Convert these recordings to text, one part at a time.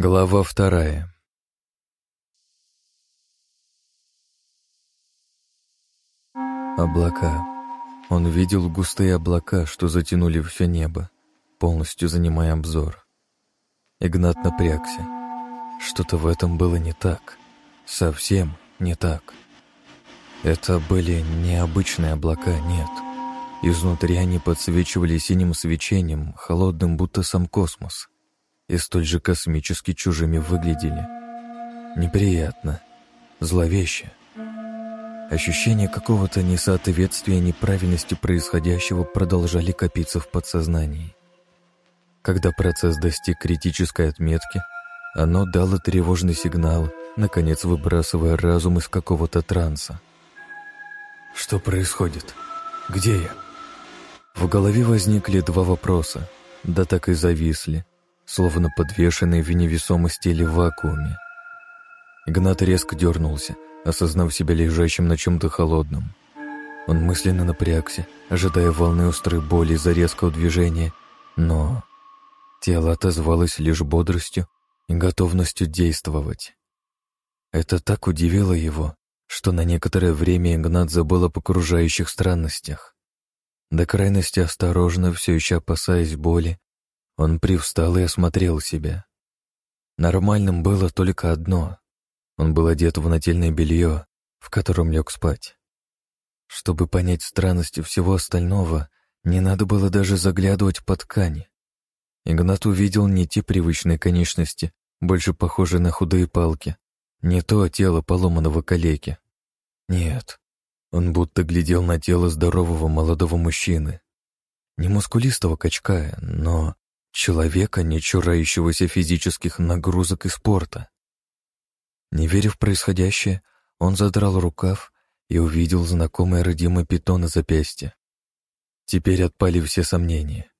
Глава вторая. Облака. Он видел густые облака, что затянули все небо, полностью занимая обзор. Игнат напрягся. Что-то в этом было не так. Совсем не так. Это были необычные облака, нет. Изнутри они подсвечивали синим свечением, холодным, будто сам космос, и столь же космически чужими выглядели. Неприятно, зловеще. Ощущение какого-то несоответствия неправильности происходящего продолжали копиться в подсознании. Когда процесс достиг критической отметки, оно дало тревожный сигнал, наконец выбрасывая разум из какого-то транса. «Что происходит? Где я?» В голове возникли два вопроса, да так и зависли, словно подвешенные в невесомости или в вакууме. Игнат резко дернулся, осознав себя лежащим на чем-то холодном. Он мысленно напрягся, ожидая волны острой боли из-за резкого движения, но тело отозвалось лишь бодростью и готовностью действовать. Это так удивило его, что на некоторое время Игнат забыл об окружающих странностях. До крайности осторожно, все еще опасаясь боли, он привстал и осмотрел себя. Нормальным было только одно. Он был одет в нательное белье, в котором лег спать. Чтобы понять странности всего остального, не надо было даже заглядывать под ткань. Игнат увидел не те привычные конечности, больше похожие на худые палки, не то тело поломанного калеки. Нет, он будто глядел на тело здорового молодого мужчины. Не мускулистого качка, но человека, не чурающегося физических нагрузок и спорта. Не веря в происходящее, он задрал рукав и увидел знакомое родимое пятно на запястье. Теперь отпали все сомнения.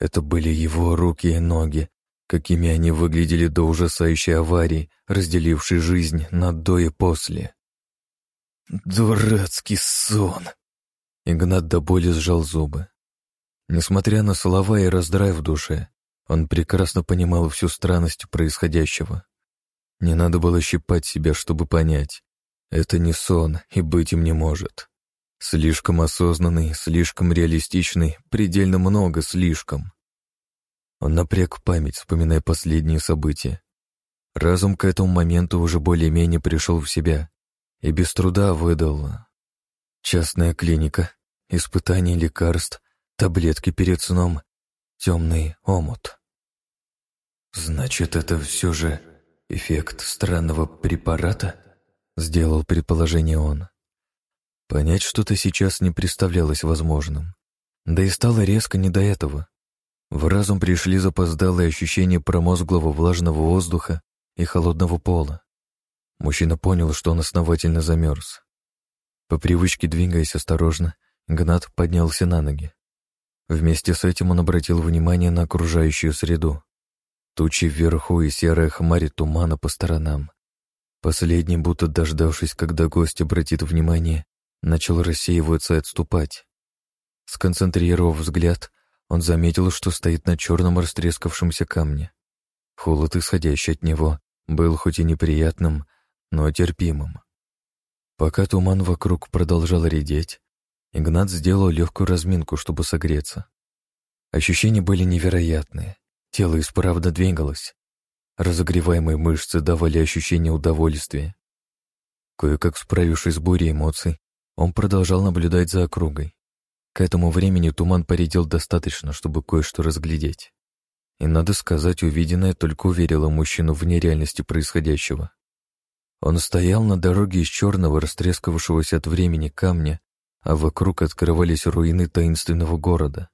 Это были его руки и ноги, какими они выглядели до ужасающей аварии, разделившей жизнь на до и после. Дурацкий сон. Игнат до боли сжал зубы. Несмотря на слова и раздрай в душе, он прекрасно понимал всю странность происходящего. Не надо было щипать себя, чтобы понять. Это не сон и быть им не может. Слишком осознанный, слишком реалистичный, предельно много слишком. Он напряг память, вспоминая последние события. Разум к этому моменту уже более-менее пришел в себя и без труда выдал. Частная клиника, испытание лекарств, таблетки перед сном, темный омут. «Значит, это все же эффект странного препарата?» — сделал предположение он. Понять что-то сейчас не представлялось возможным. Да и стало резко не до этого. В разум пришли запоздалые ощущения промозглого влажного воздуха и холодного пола. Мужчина понял, что он основательно замерз. По привычке двигаясь осторожно, Гнат поднялся на ноги. Вместе с этим он обратил внимание на окружающую среду. Тучи вверху и серая хмарь тумана по сторонам. Последний, будто дождавшись, когда гость обратит внимание, начал рассеиваться и отступать. Сконцентрировав взгляд, он заметил, что стоит на черном растрескавшемся камне. Холод, исходящий от него, был хоть и неприятным, но терпимым. Пока туман вокруг продолжал редеть, Игнат сделал легкую разминку, чтобы согреться. Ощущения были невероятные. Тело исправно двигалось. Разогреваемые мышцы давали ощущение удовольствия. Кое-как справившись с бурей эмоций, он продолжал наблюдать за округой. К этому времени туман поредел достаточно, чтобы кое-что разглядеть. И, надо сказать, увиденное только уверило мужчину в нереальности происходящего. Он стоял на дороге из черного, растрескавшегося от времени камня, а вокруг открывались руины таинственного города.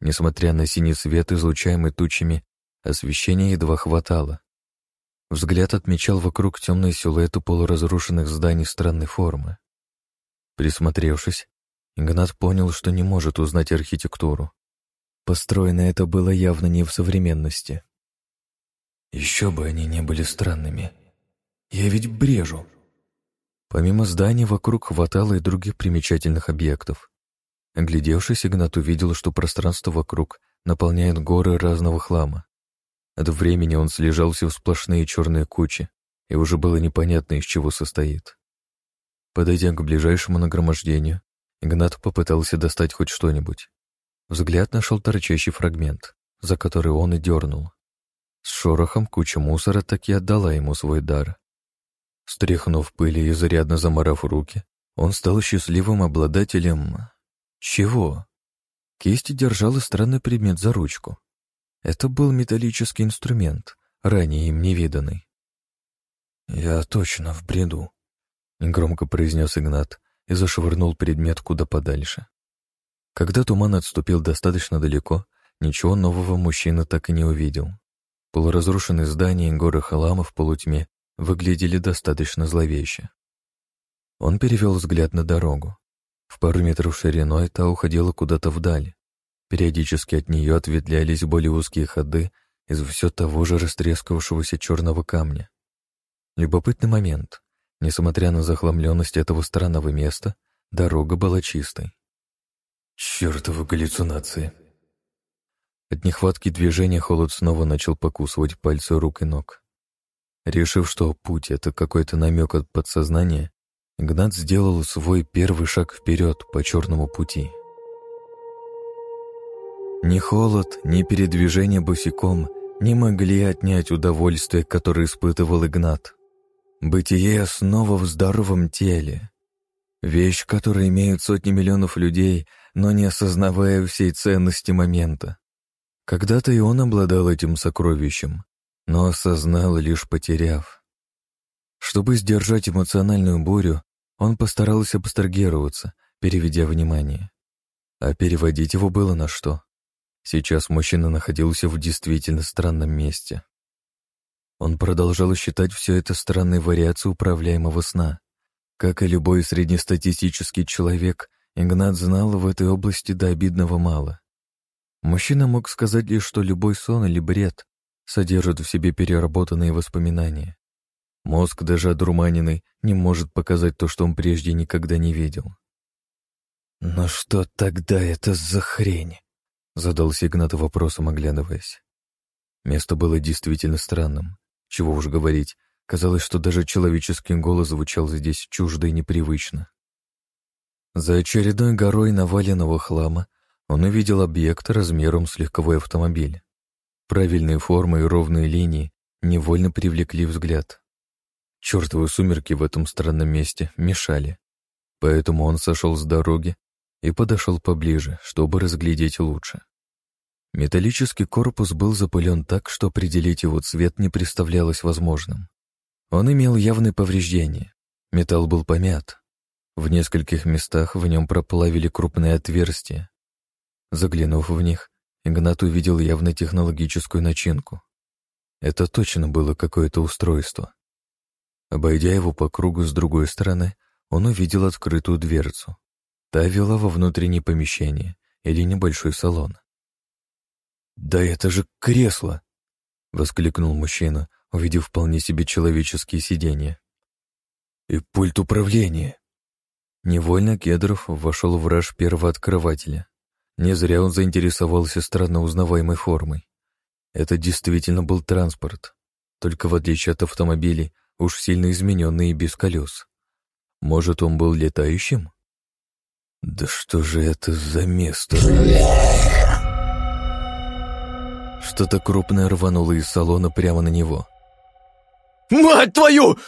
Несмотря на синий свет, излучаемый тучами, освещения едва хватало. Взгляд отмечал вокруг темные силуэты полуразрушенных зданий странной формы. Присмотревшись, Игнат понял, что не может узнать архитектуру. Построено это было явно не в современности. Еще бы они не были странными, я ведь брежу. Помимо зданий, вокруг хватало и других примечательных объектов. Оглядевшись, Игнат увидел, что пространство вокруг наполняет горы разного хлама. От времени он слежался в сплошные черные кучи, и уже было непонятно, из чего состоит. Подойдя к ближайшему нагромождению, Игнат попытался достать хоть что-нибудь. Взгляд нашел торчащий фрагмент, за который он и дернул. С шорохом куча мусора так и отдала ему свой дар. Стряхнув пыль и изрядно заморав руки, он стал счастливым обладателем... Чего? Кисть держала странный предмет за ручку. Это был металлический инструмент, ранее им невиданный. «Я точно в бреду», — громко произнес Игнат и зашвырнул предмет куда подальше. Когда туман отступил достаточно далеко, ничего нового мужчина так и не увидел. Полуразрушенные здания и горы хлама в полутьме выглядели достаточно зловеще. Он перевел взгляд на дорогу. В пару метров шириной та уходила куда-то вдаль. Периодически от нее ответвлялись более узкие ходы из все того же растрескавшегося черного камня. Любопытный момент. Несмотря на захламленность этого странного места, дорога была чистой. Чертовы галлюцинации. От нехватки движения холод снова начал покусывать пальцы рук и ног. Решив, что путь — это какой-то намек от подсознания, Игнат сделал свой первый шаг вперед по черному пути. Ни холод, ни передвижение босиком не могли отнять удовольствие, которое испытывал Игнат. Бытие снова в здоровом теле. Вещь, которую имеют сотни миллионов людей, но не осознавая всей ценности момента. Когда-то и он обладал этим сокровищем, но осознал, лишь потеряв. Чтобы сдержать эмоциональную бурю, он постарался абстрагироваться, переведя внимание. А переводить его было на что. Сейчас мужчина находился в действительно странном месте. Он продолжал считать все это странной вариацией управляемого сна. Как и любой среднестатистический человек, Игнат знал в этой области до обидного мало. Мужчина мог сказать лишь, что любой сон или бред содержит в себе переработанные воспоминания. Мозг, даже одурманенный, не может показать то, что он прежде никогда не видел. «Но что тогда это за хрень?» — задался Игнат вопросом, оглядываясь. Место было действительно странным. Чего уж говорить, казалось, что даже человеческий голос звучал здесь чуждо и непривычно. За очередной горой наваленного хлама он увидел объект размером с легковой автомобиль. Правильные формы и ровные линии невольно привлекли взгляд. Чертовы сумерки в этом странном месте мешали, поэтому он сошел с дороги и подошел поближе, чтобы разглядеть лучше. Металлический корпус был запылен так, что определить его цвет не представлялось возможным. Он имел явные повреждения. Металл был помят. В нескольких местах в нем проплавили крупные отверстия. Заглянув в них, Игнат увидел явно технологическую начинку. Это точно было какое-то устройство. Обойдя его по кругу с другой стороны, он увидел открытую дверцу. Та вела во внутреннее помещение или небольшой салон. «Да это же кресло!» — воскликнул мужчина, увидев вполне себе человеческие сиденья. «И пульт управления!» Невольно Кедров вошел в раж первооткрывателя. Не зря он заинтересовался странно узнаваемой формой. Это действительно был транспорт, только в отличие от автомобилей, уж сильно измененный и без колес. Может, он был летающим? Да что же это за место? Что-то крупное рвануло из салона прямо на него. «Мать твою!»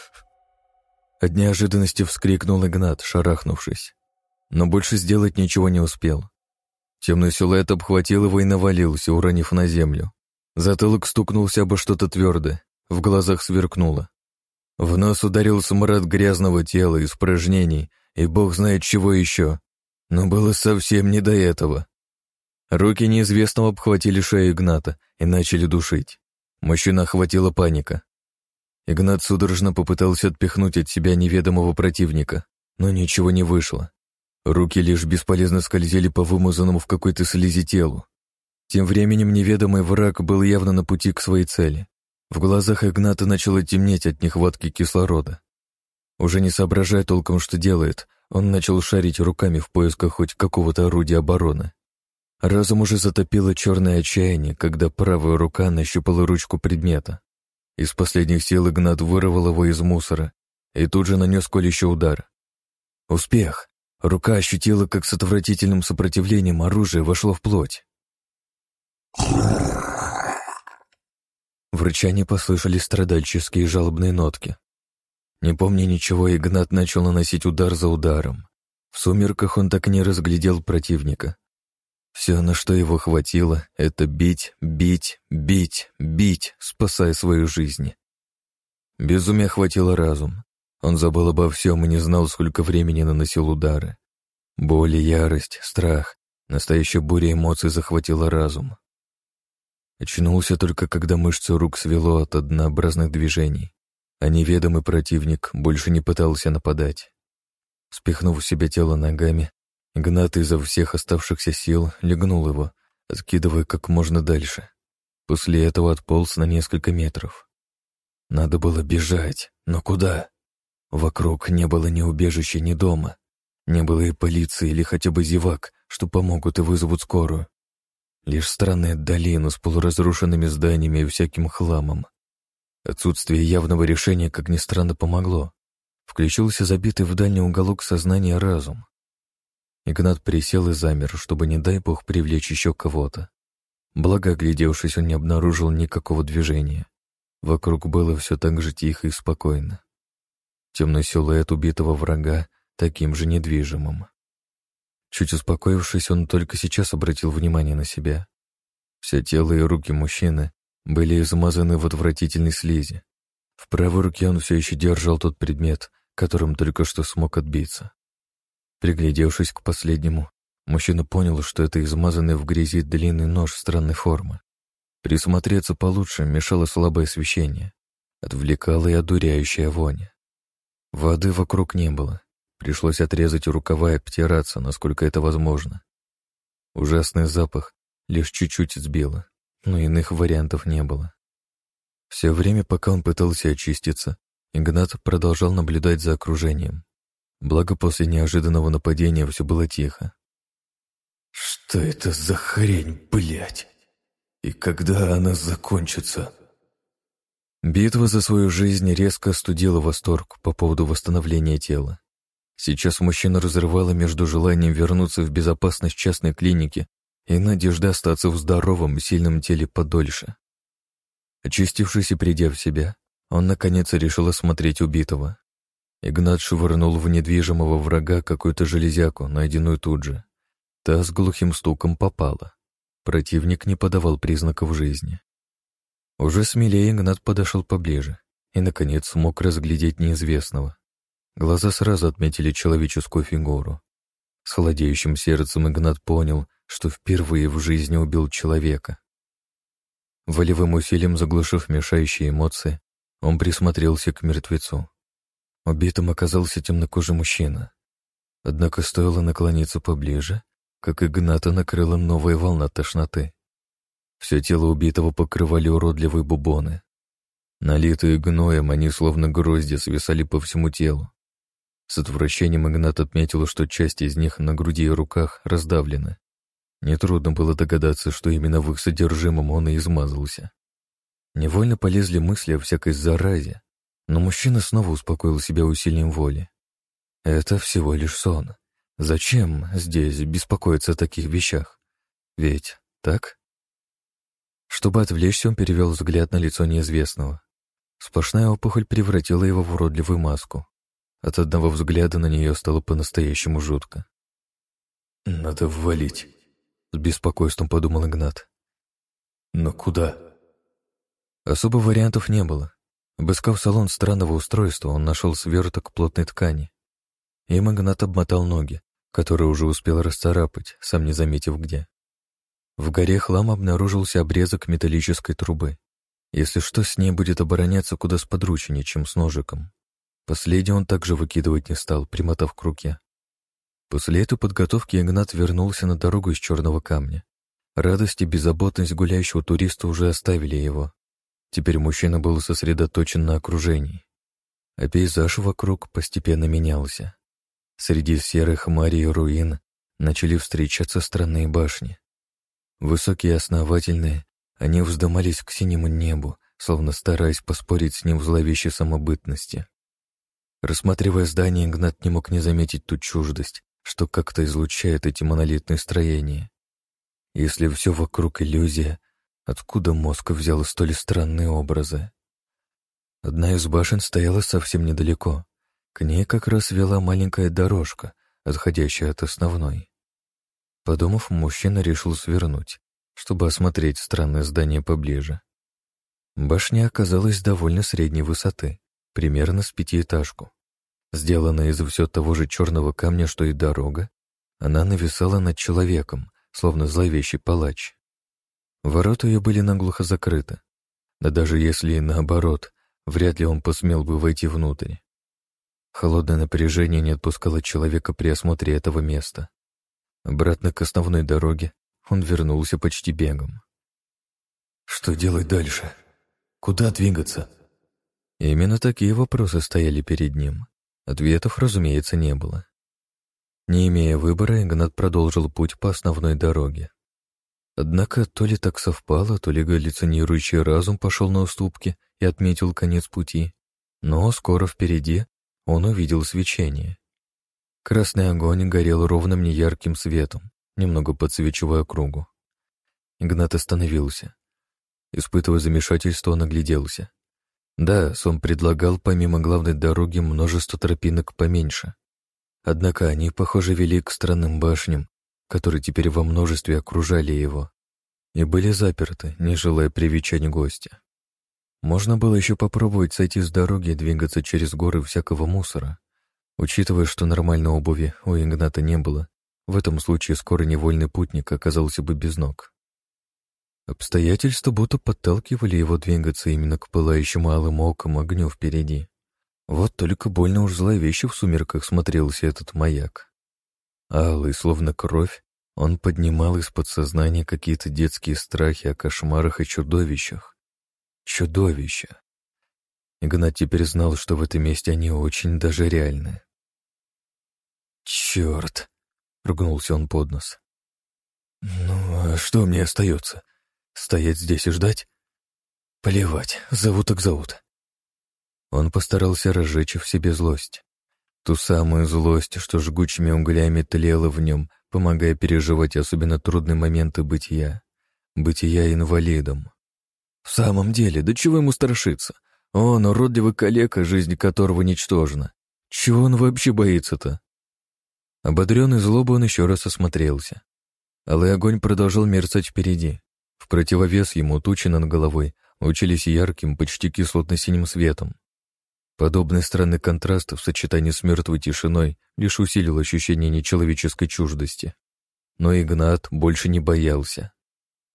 От неожиданности вскрикнул Игнат, шарахнувшись. Но больше сделать ничего не успел. Темный силуэт обхватил его и навалился, уронив на землю. Затылок стукнулся обо что-то твердое, в глазах сверкнуло. В нос ударил смрад грязного тела, испражнений и бог знает чего еще. Но было совсем не до этого. Руки неизвестного обхватили шею Игната и начали душить. Мужчина охватила паника. Игнат судорожно попытался отпихнуть от себя неведомого противника, но ничего не вышло. Руки лишь бесполезно скользили по вымазанному в какой-то слизи телу. Тем временем неведомый враг был явно на пути к своей цели. В глазах Игната начало темнеть от нехватки кислорода. Уже не соображая толком, что делает, он начал шарить руками в поисках хоть какого-то орудия обороны. Разум уже затопило черное отчаяние, когда правая рука нащупала ручку предмета. Из последних сил Игнат вырвал его из мусора и тут же нанес колющий удар. Успех! Рука ощутила, как с отвратительным сопротивлением оружие вошло в плоть. В рычании послышались страдальческие жалобные нотки. Не помня ничего, Игнат начал наносить удар за ударом. В сумерках он так и не разглядел противника. Все, на что его хватило, это бить, бить, бить, бить, спасая свою жизнь. Безумие хватило разум. Он забыл обо всем и не знал, сколько времени наносил удары. Боль, ярость, страх, настоящая буря эмоций захватила разум. Очнулся только, когда мышцы рук свело от однообразных движений, а неведомый противник больше не пытался нападать. Спихнув себе тело ногами, Игнат изо всех оставшихся сил легнул его, откидывая как можно дальше. После этого отполз на несколько метров. Надо было бежать, но куда? Вокруг не было ни убежища, ни дома. Не было и полиции или хотя бы зевак, что помогут и вызовут скорую. Лишь странная долина с полуразрушенными зданиями и всяким хламом. Отсутствие явного решения, как ни странно, помогло. Включился забитый в дальний уголок сознания разум. Игнат присел и замер, чтобы, не дай бог, привлечь еще кого-то. Благо, оглядевшись, он не обнаружил никакого движения. Вокруг было все так же тихо и спокойно. Темный силуэт убитого врага таким же недвижимым. Чуть успокоившись, он только сейчас обратил внимание на себя. Все тело и руки мужчины были измазаны в отвратительной слизи. В правой руке он все еще держал тот предмет, которым только что смог отбиться. Приглядевшись к последнему, мужчина понял, что это измазанный в грязи длинный нож странной формы. Присмотреться получше мешало слабое освещение, отвлекала и одуряющая вонь. Воды вокруг не было. Пришлось отрезать рукава и обтираться, насколько это возможно. Ужасный запах лишь чуть-чуть сбило, но иных вариантов не было. Все время, пока он пытался очиститься, Игнат продолжал наблюдать за окружением. Благо, после неожиданного нападения все было тихо. «Что это за хрень, блядь? И когда она закончится?» Битва за свою жизнь резко остудила восторг по поводу восстановления тела. Сейчас мужчина разрывала между желанием вернуться в безопасность частной клиники и надеждой остаться в здоровом, сильном теле подольше. Очистившись и придя в себя, он наконец решил осмотреть убитого. Игнат швырнул в недвижимого врага какую-то железяку, найденную тут же. Та с глухим стуком попала. Противник не подавал признаков жизни. Уже смелее Игнат подошел поближе и, наконец, смог разглядеть неизвестного. Глаза сразу отметили человеческую фигуру. С холодеющим сердцем Игнат понял, что впервые в жизни убил человека. Волевым усилием заглушив мешающие эмоции, он присмотрелся к мертвецу. Убитым оказался темнокожий мужчина. Однако стоило наклониться поближе, как Игната накрыла новая волна тошноты. Все тело убитого покрывали уродливые бубоны. Налитые гноем, они словно грозди свисали по всему телу. С отвращением Игнат отметил, что часть из них на груди и руках раздавлены. Нетрудно было догадаться, что именно в их содержимом он и измазался. Невольно полезли мысли о всякой заразе, но мужчина снова успокоил себя усилием воли. Это всего лишь сон. Зачем здесь беспокоиться о таких вещах? Ведь так? Чтобы отвлечься, он перевел взгляд на лицо неизвестного. Сплошная опухоль превратила его в уродливую маску. От одного взгляда на нее стало по-настоящему жутко. «Надо ввалить», — с беспокойством подумал Игнат. «Но куда?» Особо вариантов не было. Обыскав салон странного устройства, он нашел сверток плотной ткани. Им Игнат обмотал ноги, которые уже успел расцарапать, сам не заметив где. В горе хлам обнаружился обрезок металлической трубы. Если что, с ней будет обороняться куда сподручнее, чем с ножиком. Последний он также выкидывать не стал, примотав к руке. После этой подготовки Игнат вернулся на дорогу из черного камня. Радость и беззаботность гуляющего туриста уже оставили его. Теперь мужчина был сосредоточен на окружении. А пейзаж вокруг постепенно менялся. Среди серых хмарей и руин начали встречаться странные башни. Высокие и основательные, они вздымались к синему небу, словно стараясь поспорить с ним в зловещей самобытности. Рассматривая здание, Игнат не мог не заметить ту чуждость, что как-то излучает эти монолитные строения. Если все вокруг иллюзия, откуда мозг взял столь странные образы? Одна из башен стояла совсем недалеко. К ней как раз вела маленькая дорожка, отходящая от основной. Подумав, мужчина решил свернуть, чтобы осмотреть странное здание поближе. Башня оказалась довольно средней высоты, примерно с пятиэтажку. Сделанная из все того же черного камня, что и дорога, она нависала над человеком, словно зловещий палач. Ворота ее были наглухо закрыты. Да даже если и наоборот, вряд ли он посмел бы войти внутрь. Холодное напряжение не отпускало человека при осмотре этого места. Обратно к основной дороге он вернулся почти бегом. «Что делать дальше? Куда двигаться?» Именно такие вопросы стояли перед ним. Ответов, разумеется, не было. Не имея выбора, Игнат продолжил путь по основной дороге. Однако то ли так совпало, то ли галлюцинирующий разум пошел на уступки и отметил конец пути, но скоро впереди он увидел свечение. Красный огонь горел ровным неярким светом, немного подсвечивая кругу. Игнат остановился. Испытывая замешательство, он огляделся. Да, сон предлагал помимо главной дороги множество тропинок поменьше. Однако они, похоже, вели к странным башням, которые теперь во множестве окружали его, и были заперты, не желая привечать гостя. Можно было еще попробовать сойти с дороги и двигаться через горы всякого мусора. Учитывая, что нормальной обуви у Игната не было, в этом случае скоро невольный путник оказался бы без ног. Обстоятельства будто подталкивали его двигаться именно к пылающему алым оком огню впереди. Вот только больно уж зловеще в сумерках смотрелся этот маяк. Алый, словно кровь, он поднимал из подсознания какие-то детские страхи о кошмарах и чудовищах. Чудовища. Игнат теперь знал, что в этом месте они очень даже реальны. «Черт!» — ругнулся он под нос. «Ну, а что мне остается? Стоять здесь и ждать? Плевать, зовут так зовут». Он постарался разжечь в себе злость. Ту самую злость, что жгучими углями тлела в нем, помогая переживать особенно трудные моменты бытия. Бытия инвалидом. В самом деле, до чего ему страшиться? Он уродливый калека, жизнь которого ничтожна. Чего он вообще боится-то? Ободренный злобой он еще раз осмотрелся. Алый огонь продолжал мерцать впереди. В противовес ему тучи над головой учились ярким, почти кислотно-синим светом. Подобный странный контраст в сочетании с мертвой тишиной лишь усилил ощущение нечеловеческой чуждости. Но Игнат больше не боялся.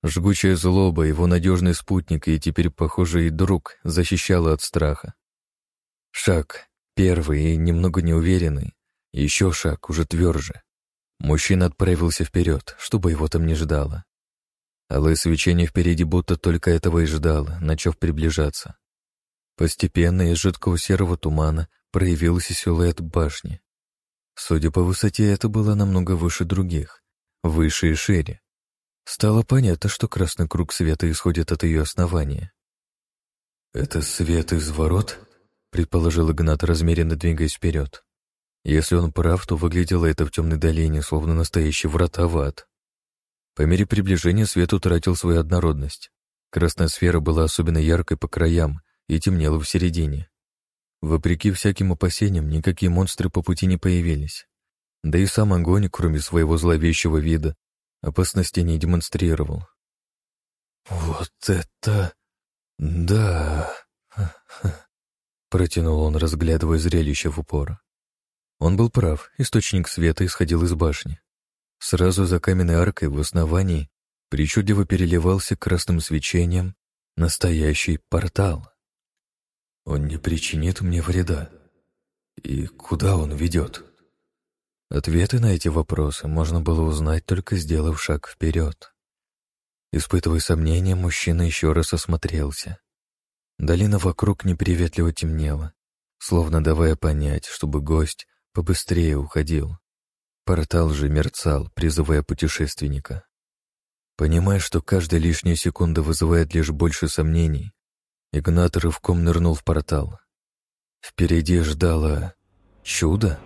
Жгучая злоба, его надежный спутник и теперь, похоже, и друг, защищала от страха. Шаг, первый и немного неуверенный, еще шаг, уже тверже. Мужчина отправился вперед, чтобы его там не ждало. Алое свечение впереди будто только этого и ждало, начав приближаться. Постепенно из жидкого серого тумана проявился силуэт башни. Судя по высоте, это было намного выше других, выше и шире. Стало понятно, что красный круг света исходит от ее основания. «Это свет из ворот?» — предположил Игнат, размеренно двигаясь вперед. Если он прав, то выглядело это в темной долине, словно настоящий врата в ад. По мере приближения свет утратил свою однородность. Красная сфера была особенно яркой по краям и темнела в середине. Вопреки всяким опасениям, никакие монстры по пути не появились. Да и сам огонь, кроме своего зловещего вида, опасности не демонстрировал. «Вот это... да...» Протянул он, разглядывая зрелище в упор. Он был прав, источник света исходил из башни. Сразу за каменной аркой в основании причудливо переливался красным свечением настоящий портал. «Он не причинит мне вреда. И куда он ведет?» Ответы на эти вопросы можно было узнать, только сделав шаг вперед. Испытывая сомнения, мужчина еще раз осмотрелся. Долина вокруг неприветливо темнела, словно давая понять, чтобы гость побыстрее уходил. Портал же мерцал, призывая путешественника. Понимая, что каждая лишняя секунда вызывает лишь больше сомнений, Игнат рывком нырнул в портал. Впереди ждало чудо.